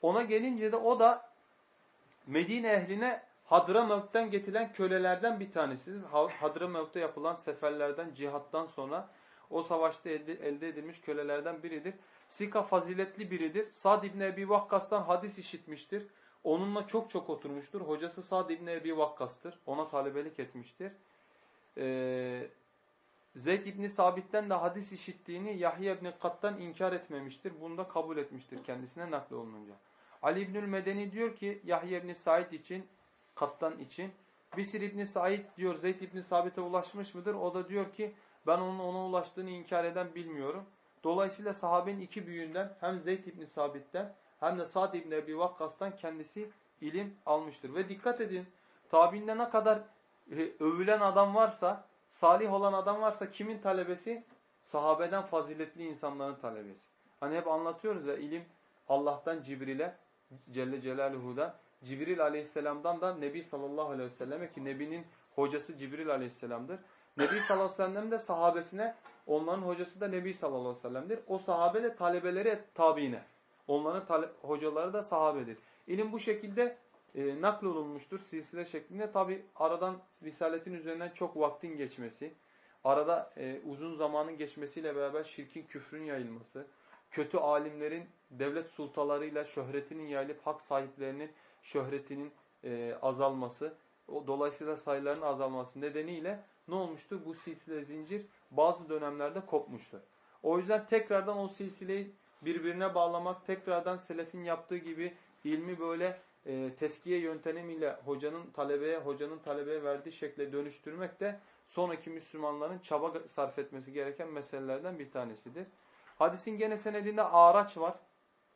Ona gelince de o da Medine ehline Hadramavt'ten getirilen kölelerden bir tanesidir. Hadramavt'ta yapılan seferlerden, cihattan sonra o savaşta elde, elde edilmiş kölelerden biridir. Sika faziletli biridir. Sad İbni Ebi Vakkas'tan hadis işitmiştir. Onunla çok çok oturmuştur. Hocası Sad İbni Ebi Vakkas'tır. Ona talebelik etmiştir. Ee, Zeyd İbni Sabit'ten de hadis işittiğini Yahya İbni Kat'tan inkar etmemiştir. Bunu da kabul etmiştir kendisine nakli olunca. Ali İbnül Medeni diyor ki Yahya İbni Said için, Kattan için. Bisir İbni Said diyor Zeyd İbni Sabit'e ulaşmış mıdır? O da diyor ki ben onun ona ulaştığını inkar eden bilmiyorum. Dolayısıyla sahabenin iki büyüğünden hem Zeyd İbni Sabit'ten hem de Sa'd İbni Ebi Vakkas'tan kendisi ilim almıştır. Ve dikkat edin tabiinde ne kadar e, övülen adam varsa, salih olan adam varsa kimin talebesi? Sahabeden faziletli insanların talebesi. Hani hep anlatıyoruz ya ilim Allah'tan Cibril'e, Celle Celaluhu'dan, Cibril aleyhisselamdan da Nebi sallallahu aleyhi ve selleme ki Nebi'nin hocası Cibril aleyhisselamdır. Nebi sallallahu aleyhi ve sellem de sahabesine, onların hocası da Nebi sallallahu aleyhi ve sellem'dir. O sahabe de talebeleri tabiine. Onların hocaları da sahabedir. İlim bu şekilde e, naklolunmuştur silsile şeklinde. Tabi aradan Risaletin üzerinden çok vaktin geçmesi, arada e, uzun zamanın geçmesiyle beraber şirkin küfrün yayılması, kötü alimlerin devlet sultalarıyla şöhretinin yayılıp hak sahiplerinin şöhretinin e, azalması, o, dolayısıyla sayıların azalması nedeniyle ne olmuştur? Bu silsile zincir bazı dönemlerde kopmuştur. O yüzden tekrardan o silsileyi birbirine bağlamak, tekrardan selefin yaptığı gibi ilmi böyle e, teskiye yöntemiyle hocanın talebeye, hocanın talebeye verdiği şekle dönüştürmek de sonraki Müslümanların çaba sarf etmesi gereken meselelerden bir tanesidir. Hadisin gene senedinde araç var.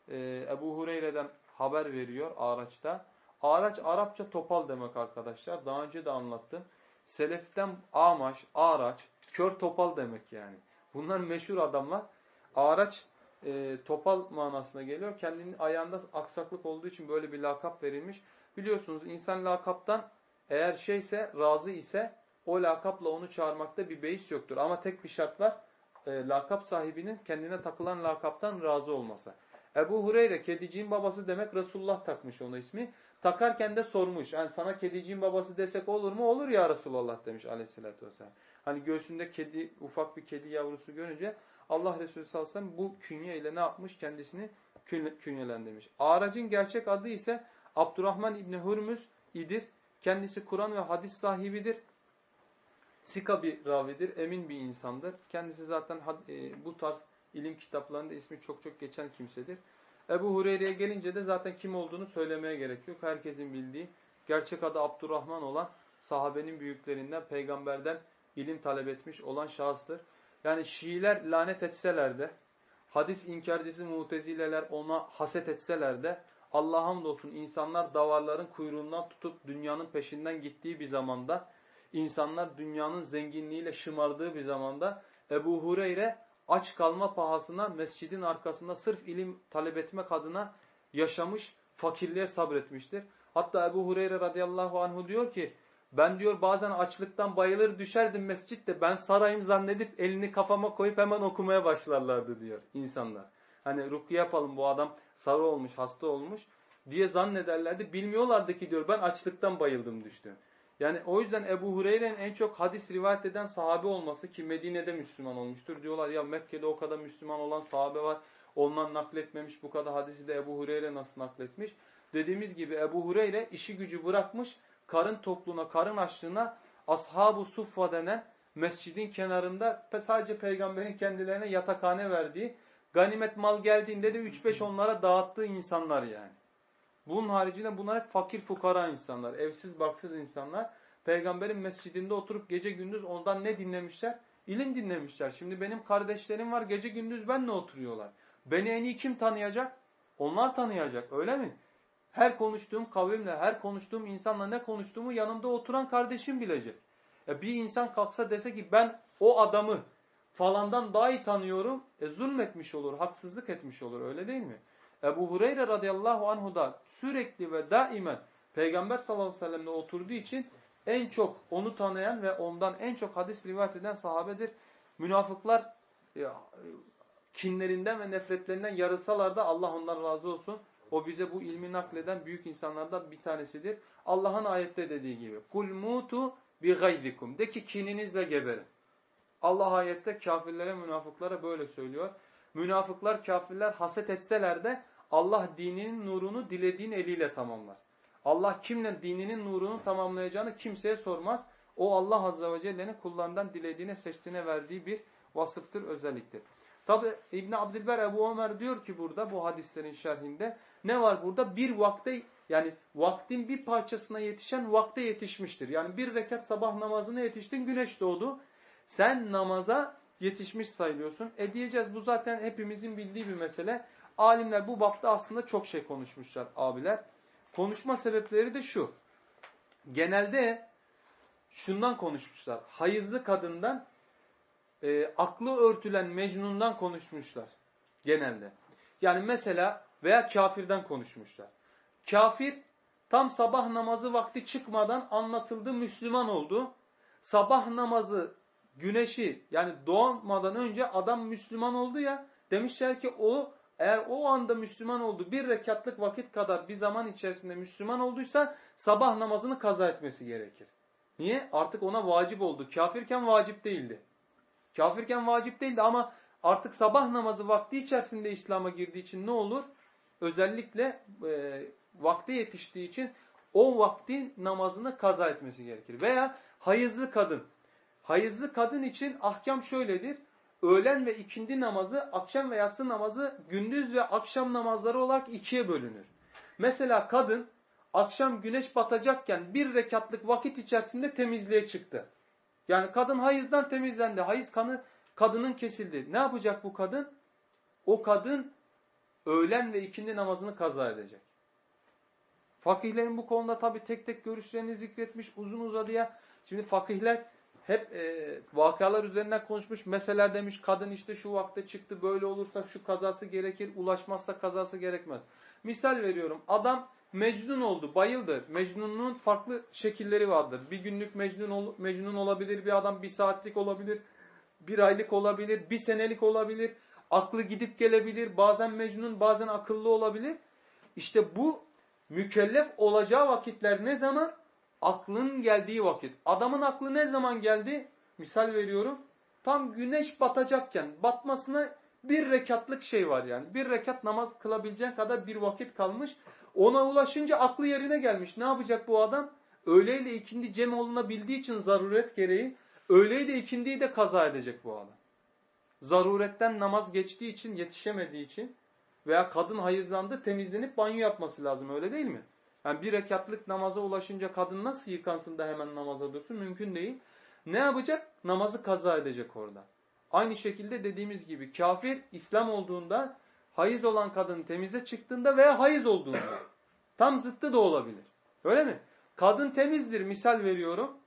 E, Ebu Hureyre'den haber veriyor araçta. Araç Arapça topal demek arkadaşlar. Daha önce de anlattım. Seleften amaş, araç, kör topal demek yani. Bunlar meşhur adamlar. Araç e, topal manasına geliyor. Kendinin ayağında aksaklık olduğu için böyle bir lakap verilmiş. Biliyorsunuz insan lakaptan eğer şeyse, razı ise o lakapla onu çağırmakta bir beis yoktur. Ama tek bir şart var. E, lakap sahibinin kendine takılan lakaptan razı olması. Ebu Hureyre kediciğin babası demek Resulullah takmış ona ismi. Takarken de sormuş. Yani sana kediciğin babası desek olur mu? Olur ya Resulullah demiş aleyhissalatü vesselam. Hani göğsünde kedi, ufak bir kedi yavrusu görünce Allah Resulü sallallahu bu künye ile ne yapmış? Kendisini künyelendirmiş. Aracın gerçek adı ise Abdurrahman İbni Hürmüz idir. Kendisi Kur'an ve hadis sahibidir. Sika bir ravidir, emin bir insandır. Kendisi zaten e, bu tarz ilim kitaplarında ismi çok çok geçen kimsedir. Ebu Hureyre'ye gelince de zaten kim olduğunu söylemeye gerek yok. Herkesin bildiği gerçek adı Abdurrahman olan sahabenin büyüklerinden, peygamberden ilim talep etmiş olan şahıstır. Yani Şiiler lanet etseler de, hadis inkarcısı mutezileler ona haset etseler de, Allah'a hamdolsun insanlar davarların kuyruğundan tutup dünyanın peşinden gittiği bir zamanda, insanlar dünyanın zenginliğiyle şımardığı bir zamanda Ebu Hureyre aç kalma pahasına mescidin arkasında sırf ilim talep etmek adına yaşamış, fakirliğe sabretmiştir. Hatta Ebu Hureyre radıyallahu anhu diyor ki, ben diyor bazen açlıktan bayılır düşerdim mescitte, ben sarayım zannedip elini kafama koyup hemen okumaya başlarlardı diyor insanlar. Hani rukiye yapalım bu adam sarı olmuş, hasta olmuş diye zannederlerdi. Bilmiyorlardı ki diyor ben açlıktan bayıldım düştüm. Yani o yüzden Ebu Hureyre'nin en çok hadis rivayet eden sahabe olması ki Medine'de Müslüman olmuştur. Diyorlar ya Mekke'de o kadar Müslüman olan sahabe var. Ondan nakletmemiş bu kadar hadisi de Ebu Hureyre nasıl nakletmiş? Dediğimiz gibi Ebu Hureyre işi gücü bırakmış karın topluğuna, karın açlığına Ashab-ı Suffa denen mescidin kenarında sadece peygamberin kendilerine yatakhane verdiği, ganimet mal geldiğinde de 3-5 onlara dağıttığı insanlar yani. Bunun haricinde bunlar hep fakir fukara insanlar, evsiz barksız insanlar. Peygamberin mescidinde oturup gece gündüz ondan ne dinlemişler? İlim dinlemişler. Şimdi benim kardeşlerim var gece gündüz benle oturuyorlar. Beni en iyi kim tanıyacak? Onlar tanıyacak öyle mi? Her konuştuğum kavimle, her konuştuğum insanla ne konuştuğumu yanımda oturan kardeşim bilecek. E bir insan kalksa dese ki ben o adamı falandan daha iyi tanıyorum, e zulmetmiş olur, haksızlık etmiş olur öyle değil mi? Ebu Hureyre radıyallahu anhu da sürekli ve daimen Peygamber sallallahu aleyhi ve sellemle oturduğu için en çok onu tanıyan ve ondan en çok hadis rivayet eden sahabedir. Münafıklar e, kinlerinden ve nefretlerinden yarılsalar da Allah ondan razı olsun. O bize bu ilmi nakleden büyük insanlardan bir tanesidir. Allah'ın ayette dediği gibi. Kul mutu bi gaydikum. De ki kininizle geberin. Allah ayette kafirlere, münafıklara böyle söylüyor. Münafıklar, kafirler haset etseler de Allah dininin nurunu dilediğin eliyle tamamlar. Allah kimle dininin nurunu tamamlayacağını kimseye sormaz. O Allah Azze ve Celle'nin kullarından dilediğine, seçtiğine verdiği bir vasıftır, özelliktir. Tabi İbn Abdilber Ebu Ömer diyor ki burada bu hadislerin şerhinde ne var burada? Bir vakte yani vaktin bir parçasına yetişen vakte yetişmiştir. Yani bir rekat sabah namazına yetiştin güneş doğdu. Sen namaza yetişmiş sayılıyorsun. E diyeceğiz bu zaten hepimizin bildiği bir mesele. Alimler bu bapta aslında çok şey konuşmuşlar abiler. Konuşma sebepleri de şu. Genelde şundan konuşmuşlar. Hayızlı kadından e, aklı örtülen Mecnun'dan konuşmuşlar. Genelde. Yani mesela veya kafirden konuşmuşlar. Kafir tam sabah namazı vakti çıkmadan anlatıldı Müslüman oldu. Sabah namazı güneşi yani doğmadan önce adam Müslüman oldu ya demişler ki o eğer o anda Müslüman oldu bir rekatlık vakit kadar bir zaman içerisinde Müslüman olduysa sabah namazını kaza etmesi gerekir. Niye? Artık ona vacip oldu. Kafirken vacip değildi. Kafirken vacip değildi ama artık sabah namazı vakti içerisinde İslam'a girdiği için ne olur? Özellikle e, vakti yetiştiği için o vaktin namazını kaza etmesi gerekir. Veya hayızlı kadın. Hayızlı kadın için ahkam şöyledir. Öğlen ve ikindi namazı, akşam ve yatsı namazı gündüz ve akşam namazları olarak ikiye bölünür. Mesela kadın akşam güneş batacakken bir rekatlık vakit içerisinde temizliğe çıktı. Yani kadın hayızdan temizlendi. Hayız kanı kadının kesildi. Ne yapacak bu kadın? O kadın öğlen ve ikindi namazını kaza edecek. Fakihlerin bu konuda tabi tek tek görüşlerini zikretmiş uzun uzadıya. Şimdi fakihler hep e, vakalar üzerinden konuşmuş. Mesela demiş kadın işte şu vakte çıktı böyle olursa şu kazası gerekir ulaşmazsa kazası gerekmez. Misal veriyorum adam Mecnun oldu, bayıldı. Mecnunluğun farklı şekilleri vardır. Bir günlük mecnun, ol, mecnun olabilir, bir adam bir saatlik olabilir, bir aylık olabilir, bir senelik olabilir. Aklı gidip gelebilir, bazen mecnun, bazen akıllı olabilir. İşte bu mükellef olacağı vakitler ne zaman? Aklın geldiği vakit. Adamın aklı ne zaman geldi? Misal veriyorum. Tam güneş batacakken, batmasına bir rekatlık şey var yani. Bir rekat namaz kılabileceğin kadar bir vakit kalmış. Ona ulaşınca aklı yerine gelmiş. Ne yapacak bu adam? Öğleyle ikindi cem olunabildiği için zaruret gereği öğleyle ikindiyi de kaza edecek bu adam. Zaruretten namaz geçtiği için, yetişemediği için veya kadın hayızlandı temizlenip banyo yapması lazım öyle değil mi? Yani bir rekatlık namaza ulaşınca kadın nasıl yıkansın da hemen namaza dursun? Mümkün değil. ne yapacak? Namazı kaza edecek orada. Aynı şekilde dediğimiz gibi kafir İslam olduğunda, hayız olan kadın temize çıktığında veya hayız olduğunda. Tam zıttı da olabilir. Öyle mi? Kadın temizdir misal veriyorum.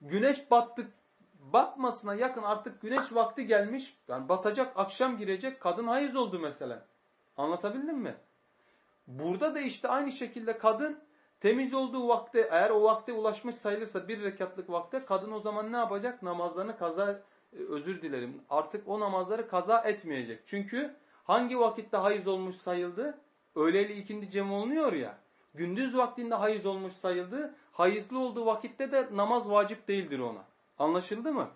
Güneş battık batmasına yakın artık güneş vakti gelmiş. Yani batacak akşam girecek kadın hayız oldu mesela. Anlatabildim mi? Burada da işte aynı şekilde kadın temiz olduğu vakte eğer o vakte ulaşmış sayılırsa bir rekatlık vakte kadın o zaman ne yapacak? Namazlarını kaza e, özür dilerim. Artık o namazları kaza etmeyecek. Çünkü hangi vakitte hayız olmuş sayıldı? Öğleyle ikindi cem olunuyor ya. Gündüz vaktinde hayız olmuş sayıldı. Hayızlı olduğu vakitte de namaz vacip değildir ona. Anlaşıldı mı?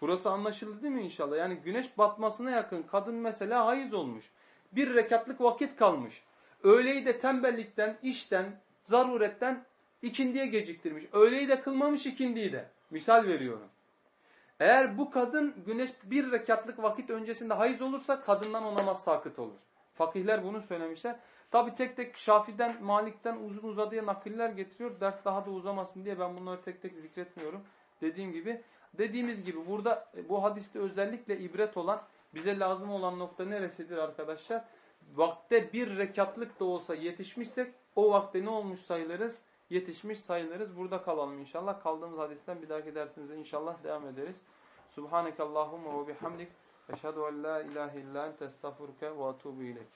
Burası anlaşıldı değil mi inşallah? Yani güneş batmasına yakın kadın mesela hayız olmuş. Bir rekatlık vakit kalmış. Öğleyi de tembellikten, işten, zaruretten ikindiye geciktirmiş. Öğleyi de kılmamış ikindiyi de. Misal veriyorum. Eğer bu kadın güneş bir rekatlık vakit öncesinde hayız olursa kadından o namaz sakıt olur. Fakihler bunu söylemişler. Tabi tek tek Şafi'den, Malik'ten uzun uzadıya nakiller getiriyor. Ders daha da uzamasın diye ben bunları tek tek zikretmiyorum. Dediğim gibi, dediğimiz gibi burada bu hadiste özellikle ibret olan, bize lazım olan nokta neresidir arkadaşlar? Vakte bir rekatlık da olsa yetişmişsek o vakte ne olmuş sayılırız? Yetişmiş sayılırız. Burada kalalım inşallah. Kaldığımız hadisten bir dahaki dersimize inşallah devam ederiz. Subhaneke Allahumma ve bihamdik. Eşhedü en la ilahe illa ente estağfuruke ve etûbü ileyk.